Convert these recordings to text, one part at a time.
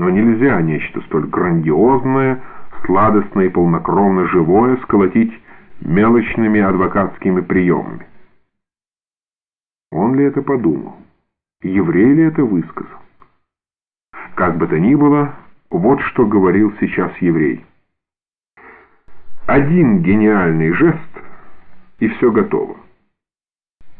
Но нельзя нечто столь грандиозное, сладостное и полнокровно живое сколотить мелочными адвокатскими приемами. Он ли это подумал? Еврей ли это высказал? Как бы то ни было, вот что говорил сейчас еврей. Один гениальный жест, и все готово.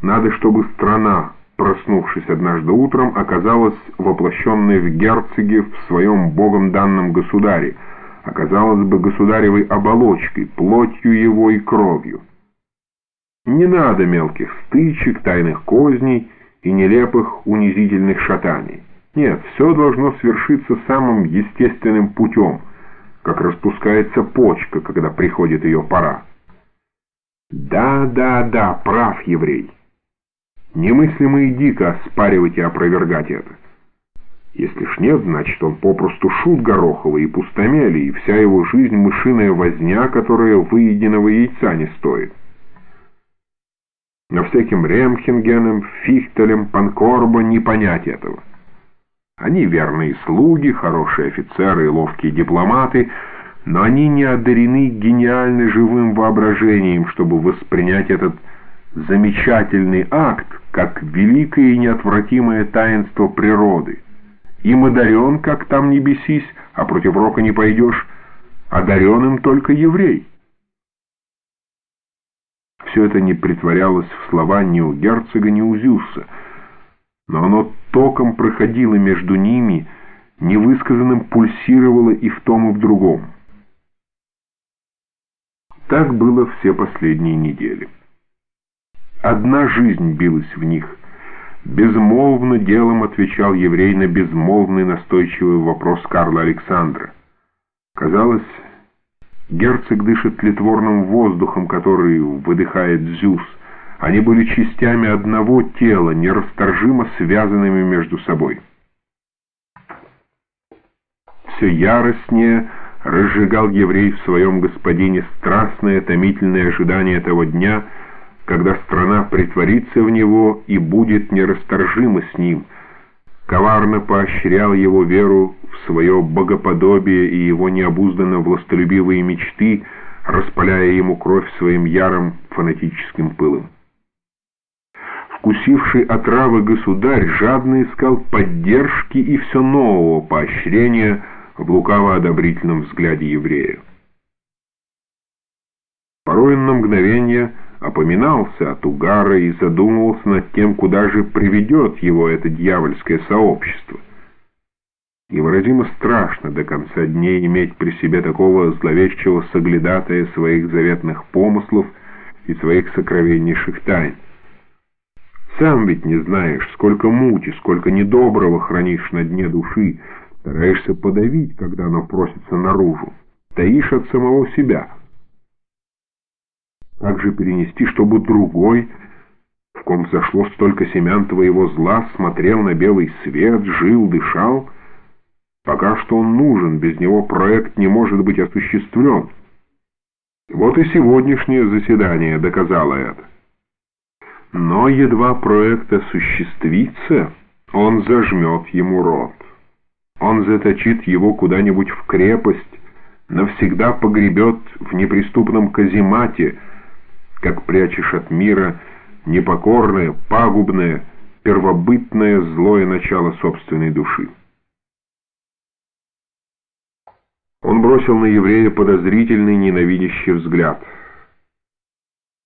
Надо, чтобы страна, проснувшись однажды утром, оказалась воплощенной в герцоге в своем богом данном государе, оказалась бы государевой оболочкой, плотью его и кровью. Не надо мелких стычек, тайных козней и нелепых унизительных шатаний. Нет, все должно свершиться самым естественным путем, как распускается почка, когда приходит ее пора. Да, да, да, прав еврей. Немыслимо и дико оспаривать и опровергать это. Если ж нет, значит он попросту шут гороховый и пустомели, и вся его жизнь мышиная возня, которая выеденного яйца не стоит. Но всяким Ремхенгеном, Фихтелем, Панкорбо не понять этого. Они верные слуги, хорошие офицеры и ловкие дипломаты, но они не одарены гениально живым воображением, чтобы воспринять этот замечательный акт как великое и неотвратимое таинство природы. Им одарен, как там не бесись, а против рока не пойдешь, одарен им только еврей. Все это не притворялось в слова ни у герцога, ни у Зюса, но оно током проходило между ними, невысказанным пульсировало и в том, и в другом. Так было все последние недели. Одна жизнь билась в них. Безмолвно делом отвечал еврей на безмолвный настойчивый вопрос Карла Александра. Казалось, герцог дышит тлетворным воздухом, который выдыхает Зюс. Они были частями одного тела, нерасторжимо связанными между собой. Все яростнее разжигал еврей в своем господине страстное, томительное ожидание того дня, когда страна притворится в него и будет нерасторжима с ним, коварно поощрял его веру в свое богоподобие и его необузданно властолюбивые мечты, распаляя ему кровь своим ярым фанатическим пылом. Вкусивший отравы государь жадно искал поддержки и все нового поощрения в лукаво-одобрительном взгляде еврея. Порой на мгновение опоминался от угара и задумывался над тем, куда же приведет его это дьявольское сообщество. Невыразимо страшно до конца дней иметь при себе такого зловещего соглядатая своих заветных помыслов и своих сокровеннейших тайн. Сам ведь не знаешь, сколько мути, сколько недоброго хранишь на дне души, стараешься подавить, когда оно просится наружу, таишь от самого себя — как же перенести, чтобы другой, в ком зашло столько семян твоего зла, смотрел на белый свет, жил, дышал? Пока что он нужен, без него проект не может быть осуществлен. Вот и сегодняшнее заседание доказало это. Но едва проект осуществится, он зажмет ему рот. Он заточит его куда-нибудь в крепость, навсегда погребет в неприступном каземате, как прячешь от мира непокорное, пагубное, первобытное злое начало собственной души. Он бросил на еврея подозрительный, ненавидящий взгляд.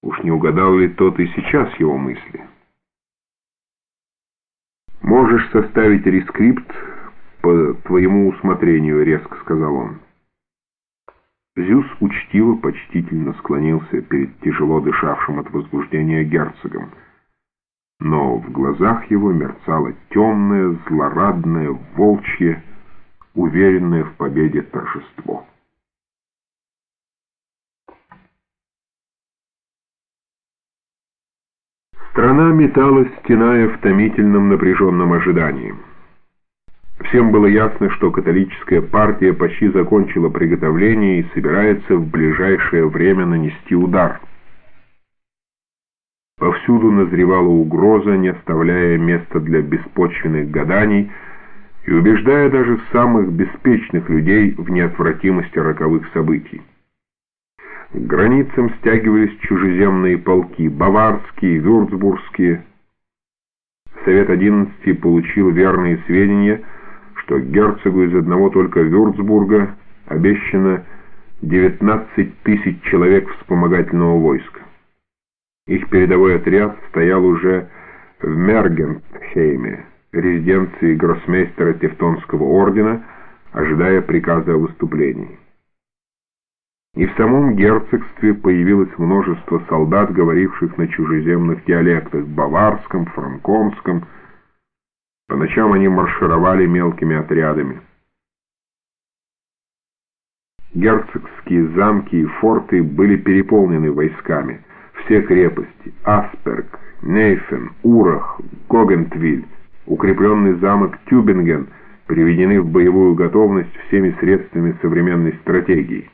Уж не угадал ли тот и сейчас его мысли? «Можешь составить рескрипт по твоему усмотрению», — резко сказал он. Зюс учтиво, почтительно склонился перед тяжело дышавшим от возбуждения герцогом. Но в глазах его мерцало темное, злорадное, волчье, уверенное в победе торжество. Страна металась, стеная в томительном напряженном ожидании. Всем было ясно, что католическая партия почти закончила приготовление и собирается в ближайшее время нанести удар. Повсюду назревала угроза, не оставляя места для беспочвенных гаданий, и убеждая даже самых беспечных людей в неотвратимости роковых событий. К границам стягивались чужеземные полки, баварские, вюрцбургские. Совет 11 получил верные сведения, что герцогу из одного только Вюрцбурга обещано 19 тысяч человек вспомогательного войска. Их передовой отряд стоял уже в Мергенхейме, резиденции гроссмейстера Тевтонского ордена, ожидая приказа о выступлении. И в самом герцогстве появилось множество солдат, говоривших на чужеземных диалектах – баварском, франкомском. По ночам они маршировали мелкими отрядами. Герцогские замки и форты были переполнены войсками. Все крепости – Асперг, Нейфен, Урах, Гогентвиль, укрепленный замок Тюбинген – приведены в боевую готовность всеми средствами современной стратегии –